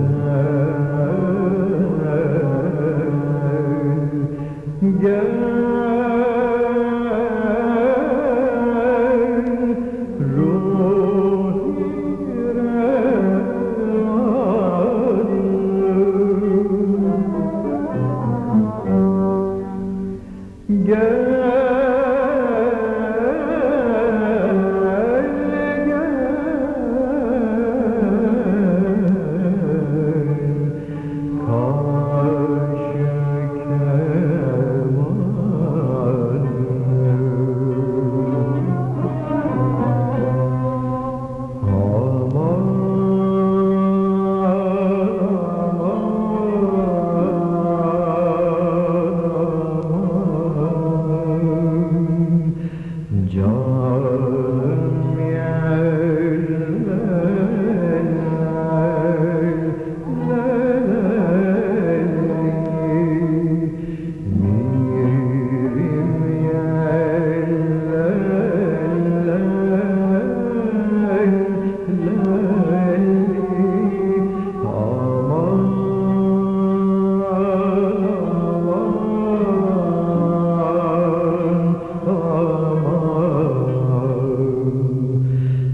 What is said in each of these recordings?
Amen. 더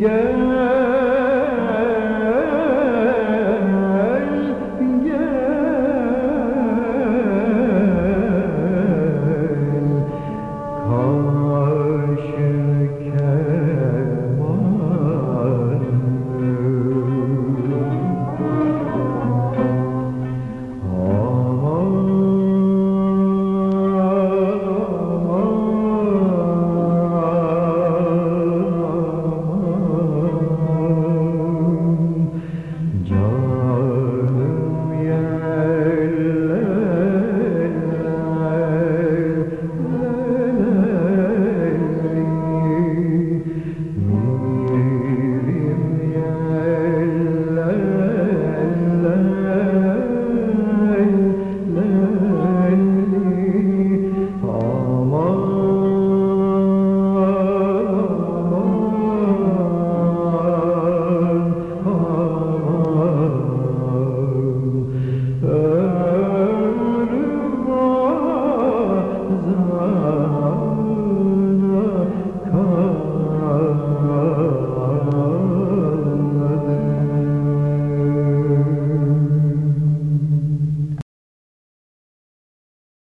Gel